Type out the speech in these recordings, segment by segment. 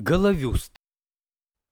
Головюст.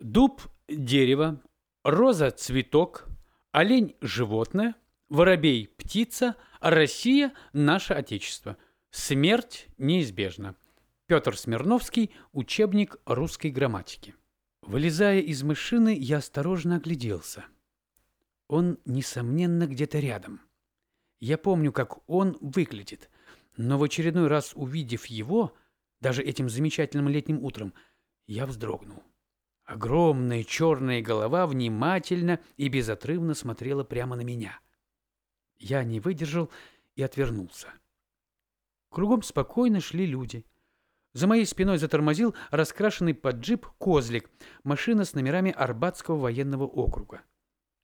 Дуб – дерево, роза – цветок, олень – животное, воробей – птица, а Россия – наше отечество. Смерть неизбежна. Петр Смирновский, учебник русской грамматики. Вылезая из машины, я осторожно огляделся. Он, несомненно, где-то рядом. Я помню, как он выглядит, но в очередной раз увидев его, даже этим замечательным летним утром – я вздрогнул. Огромная черная голова внимательно и безотрывно смотрела прямо на меня. Я не выдержал и отвернулся. Кругом спокойно шли люди. За моей спиной затормозил раскрашенный под джип «Козлик», машина с номерами Арбатского военного округа.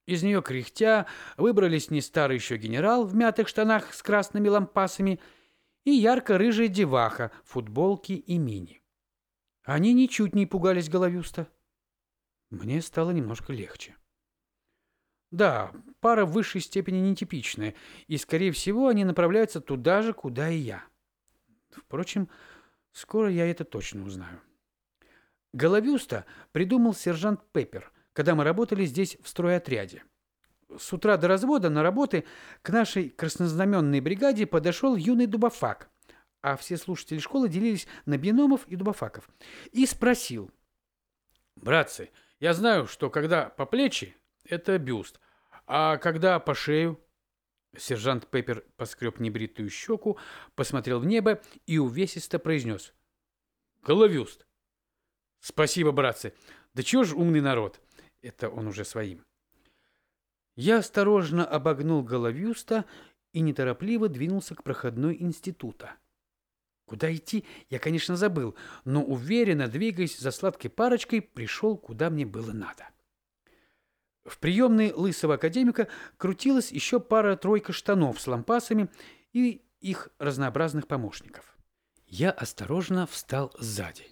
Из нее кряхтя выбрались не старый еще генерал в мятых штанах с красными лампасами и ярко-рыжая деваха в футболке и мини. Они ничуть не пугались Головюста. Мне стало немножко легче. Да, пара в высшей степени нетипичная, и, скорее всего, они направляются туда же, куда и я. Впрочем, скоро я это точно узнаю. Головюста придумал сержант Пеппер, когда мы работали здесь в стройотряде. С утра до развода на работы к нашей краснознаменной бригаде подошел юный дубофак, а все слушатели школы делились на биномов и дубофаков, и спросил. «Братцы, я знаю, что когда по плечи – это бюст, а когда по шею – Сержант Пеппер поскреб небритую щеку, посмотрел в небо и увесисто произнес. «Головюст!» «Спасибо, братцы! Да чего ж умный народ!» Это он уже своим. Я осторожно обогнул Головюста и неторопливо двинулся к проходной института. Куда идти, я, конечно, забыл, но уверенно, двигаясь за сладкой парочкой, пришел, куда мне было надо. В приемной лысого академика крутилась еще пара-тройка штанов с лампасами и их разнообразных помощников. Я осторожно встал сзади.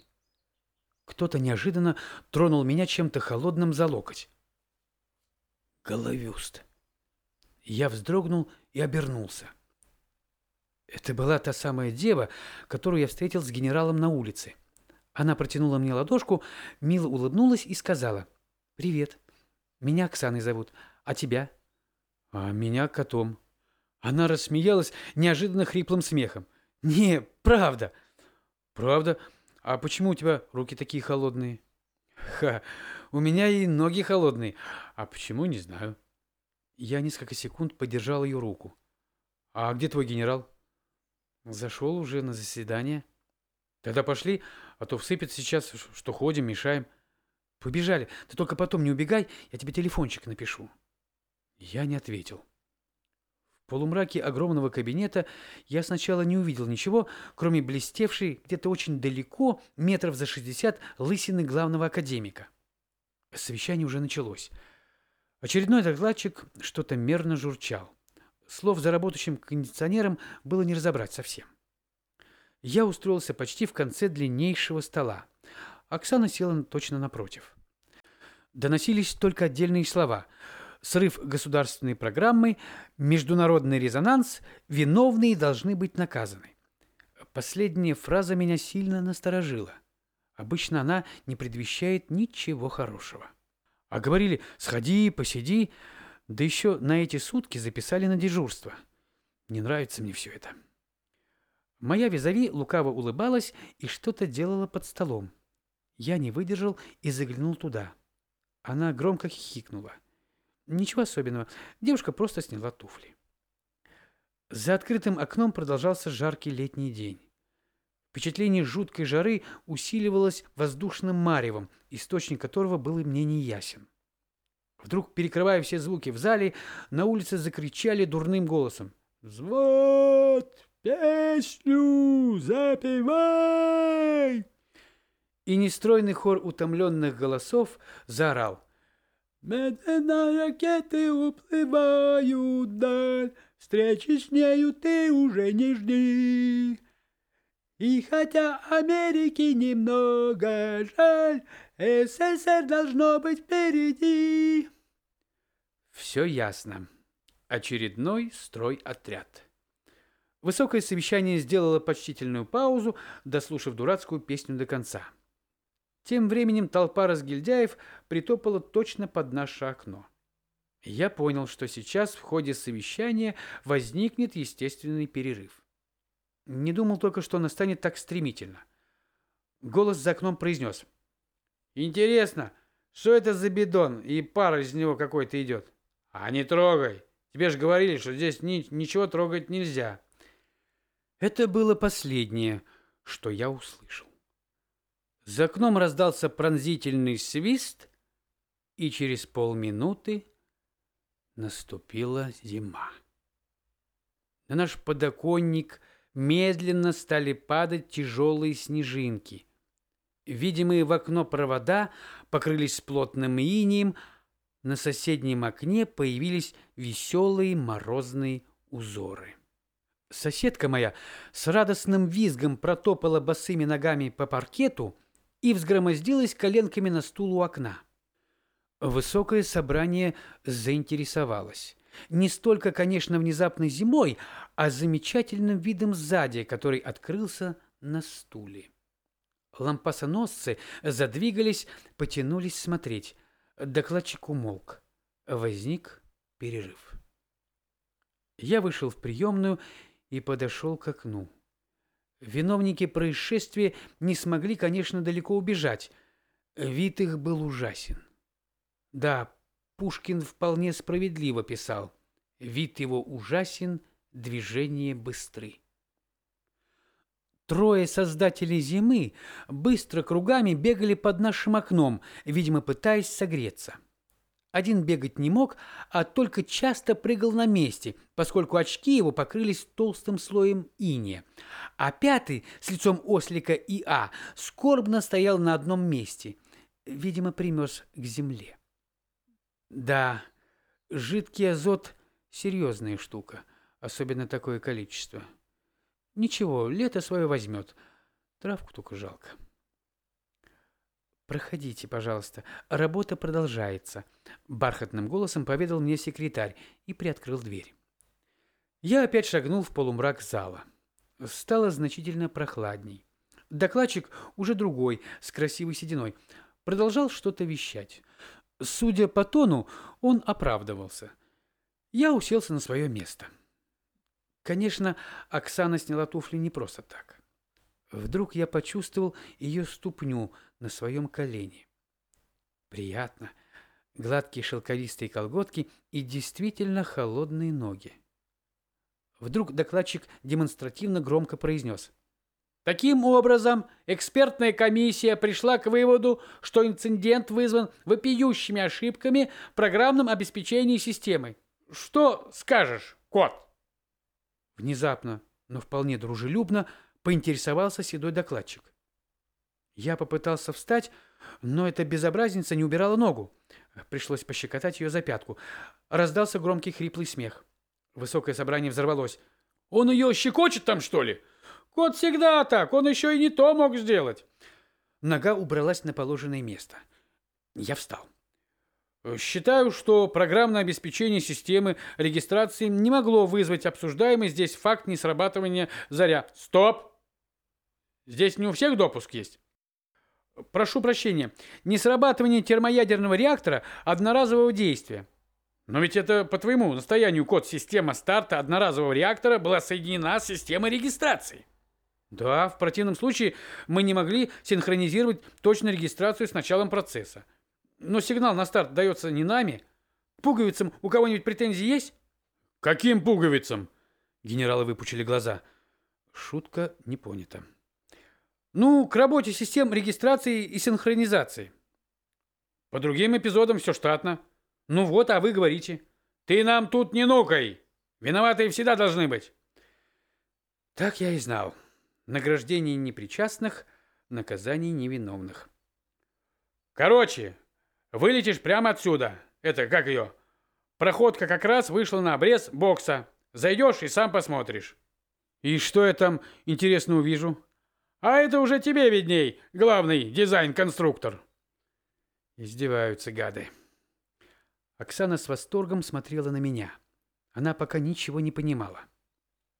Кто-то неожиданно тронул меня чем-то холодным за локоть. Головюст. Я вздрогнул и обернулся. Это была та самая дева, которую я встретил с генералом на улице. Она протянула мне ладошку, мило улыбнулась и сказала «Привет, меня Оксаной зовут, а тебя?» «А меня котом». Она рассмеялась неожиданно хриплым смехом. «Не, правда». «Правда? А почему у тебя руки такие холодные?» «Ха, у меня и ноги холодные. А почему, не знаю». Я несколько секунд подержал ее руку. «А где твой генерал?» Зашел уже на заседание. Тогда пошли, а то всыпет сейчас, что ходим, мешаем. Побежали. Ты только потом не убегай, я тебе телефончик напишу. Я не ответил. В полумраке огромного кабинета я сначала не увидел ничего, кроме блестевшей где-то очень далеко, метров за шестьдесят, лысины главного академика. Совещание уже началось. Очередной докладчик что-то мерно журчал. Слов за работающим кондиционером было не разобрать совсем. Я устроился почти в конце длиннейшего стола. Оксана села точно напротив. Доносились только отдельные слова. Срыв государственной программы, международный резонанс, виновные должны быть наказаны. Последняя фраза меня сильно насторожила. Обычно она не предвещает ничего хорошего. А говорили «сходи, посиди», да еще на эти сутки записали на дежурство. Не нравится мне все это. Моя визави лукаво улыбалась и что-то делала под столом. Я не выдержал и заглянул туда. Она громко хихикнула. Ничего особенного. Девушка просто сняла туфли. За открытым окном продолжался жаркий летний день. Впечатление жуткой жары усиливалось воздушным маревом, источник которого был мне неясен. Вдруг, перекрывая все звуки в зале, на улице закричали дурным голосом. «Взвод! Песню! Запевай!» И нестройный хор утомленных голосов заорал. «Медленно ракеты уплывают вдаль, Встречи с нею ты уже не жди!» И хотя Америки немного жаль, СССР должно быть впереди. Все ясно. Очередной стройотряд. Высокое совещание сделало почтительную паузу, дослушав дурацкую песню до конца. Тем временем толпа разгильдяев притопала точно под наше окно. Я понял, что сейчас в ходе совещания возникнет естественный перерыв. Не думал только, что настанет так стремительно. Голос за окном произнес. «Интересно, что это за бидон и пар из него какой-то идет?» «А не трогай! Тебе же говорили, что здесь ни ничего трогать нельзя!» Это было последнее, что я услышал. За окном раздался пронзительный свист, и через полминуты наступила зима. На наш подоконник медленно стали падать тяжелые снежинки. Видимые в окно провода покрылись плотным инием, на соседнем окне появились веселые морозные узоры. Соседка моя с радостным визгом протопала босыми ногами по паркету и взгромоздилась коленками на стул у окна. Высокое собрание заинтересовалось. Не столько, конечно, внезапной зимой, а замечательным видом сзади, который открылся на стуле. Лампасоносцы задвигались, потянулись смотреть. Докладчик умолк. Возник перерыв. Я вышел в приемную и подошел к окну. Виновники происшествия не смогли, конечно, далеко убежать. Вид их был ужасен. Да, Пушкин вполне справедливо писал. Вид его ужасен, движения быстры. Трое создателей зимы быстро кругами бегали под нашим окном, видимо, пытаясь согреться. Один бегать не мог, а только часто прыгал на месте, поскольку очки его покрылись толстым слоем иния. А пятый, с лицом ослика И.А., скорбно стоял на одном месте, видимо, примерз к земле. Да, жидкий азот – серьезная штука, особенно такое количество. Ничего, лето свое возьмет, травку только жалко. «Проходите, пожалуйста, работа продолжается», – бархатным голосом поведал мне секретарь и приоткрыл дверь. Я опять шагнул в полумрак зала. Стало значительно прохладней. Докладчик, уже другой, с красивой сединой, продолжал что-то вещать. Судя по тону, он оправдывался. Я уселся на свое место. Конечно, Оксана сняла туфли не просто так. Вдруг я почувствовал ее ступню на своем колене. Приятно. Гладкие шелковистые колготки и действительно холодные ноги. Вдруг докладчик демонстративно громко произнес. Таким образом, экспертная комиссия пришла к выводу, что инцидент вызван вопиющими ошибками в программном обеспечении системы. Что скажешь, кот? Внезапно, но вполне дружелюбно, поинтересовался седой докладчик. Я попытался встать, но эта безобразница не убирала ногу. Пришлось пощекотать ее за пятку. Раздался громкий хриплый смех. Высокое собрание взорвалось. «Он ее щекочет там, что ли? Кот всегда так, он еще и не то мог сделать!» Нога убралась на положенное место. Я встал. Считаю, что программное обеспечение системы регистрации не могло вызвать обсуждаемый здесь факт несрабатывания заря. Стоп! Здесь не у всех допуск есть. Прошу прощения, несрабатывание термоядерного реактора одноразового действия. Но ведь это по твоему настоянию код система старта одноразового реактора была соединена с системой регистрации. Да, в противном случае мы не могли синхронизировать точную регистрацию с началом процесса. Но сигнал на старт дается не нами. Пуговицам у кого-нибудь претензии есть? Каким пуговицам? Генералы выпучили глаза. Шутка не понята. Ну, к работе систем регистрации и синхронизации. По другим эпизодам все штатно. Ну вот, а вы говорите. Ты нам тут не нукай. Виноватые всегда должны быть. Так я и знал. Награждение непричастных, наказание невиновных. Короче, вылетишь прямо отсюда. Это, как ее? Проходка как раз вышла на обрез бокса. Зайдешь и сам посмотришь. И что я там интересно увижу? А это уже тебе видней, главный дизайн-конструктор. Издеваются гады. Оксана с восторгом смотрела на меня. Она пока ничего не понимала.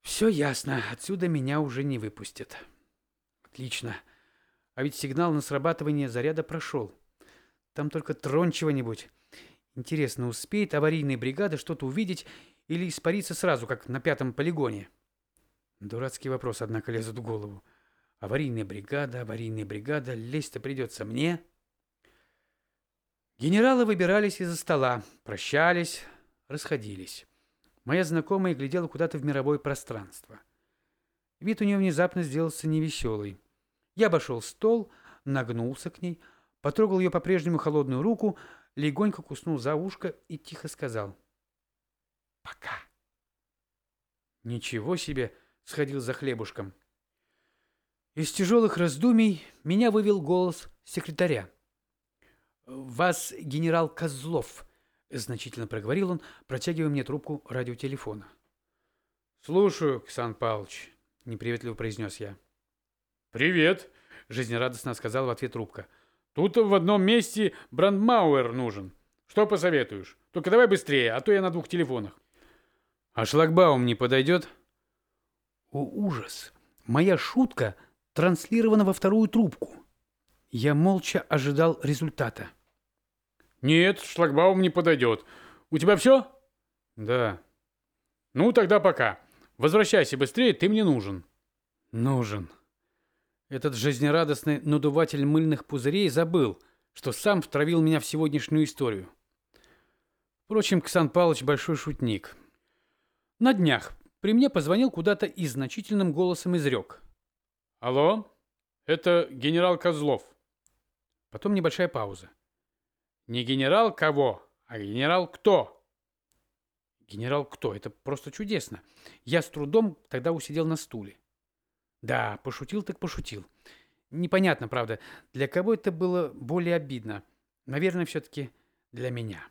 Все ясно, отсюда меня уже не выпустят. Отлично. А ведь сигнал на срабатывание заряда прошел. Там только тронь чего-нибудь. Интересно, успеет аварийная бригада что-то увидеть или испариться сразу, как на пятом полигоне? Дурацкий вопрос, однако, лезут в голову. Аварийная бригада, аварийная бригада, лезть-то придется мне. Генералы выбирались из-за стола, прощались, расходились. Моя знакомая глядела куда-то в мировое пространство. Вид у нее внезапно сделался невеселый. Я обошел стол, нагнулся к ней, потрогал ее по-прежнему холодную руку, легонько куснул за ушко и тихо сказал «Пока». Ничего себе, сходил за хлебушком. Из тяжелых раздумий меня вывел голос секретаря. «Вас генерал Козлов», — значительно проговорил он, протягивая мне трубку радиотелефона. «Слушаю, Ксан Павлович», — неприветливо произнес я. «Привет», — жизнерадостно сказал в ответ трубка. «Тут в одном месте брандмауэр нужен. Что посоветуешь? Только давай быстрее, а то я на двух телефонах». «А шлагбаум не подойдет?» О, ужас! Моя шутка транслирована во вторую трубку. Я молча ожидал результата. «Нет, шлагбаум не подойдет. У тебя все?» «Да». «Ну, тогда пока. Возвращайся быстрее, ты мне нужен». «Нужен». Этот жизнерадостный надуватель мыльных пузырей забыл, что сам втравил меня в сегодняшнюю историю. Впрочем, Ксан Павлович большой шутник. На днях при мне позвонил куда-то и значительным голосом изрек. «Алло, это генерал Козлов». Потом небольшая пауза. «Не генерал кого, а генерал кто?» «Генерал кто? Это просто чудесно. Я с трудом тогда усидел на стуле. Да, пошутил так пошутил. Непонятно, правда, для кого это было более обидно. Наверное, все-таки для меня.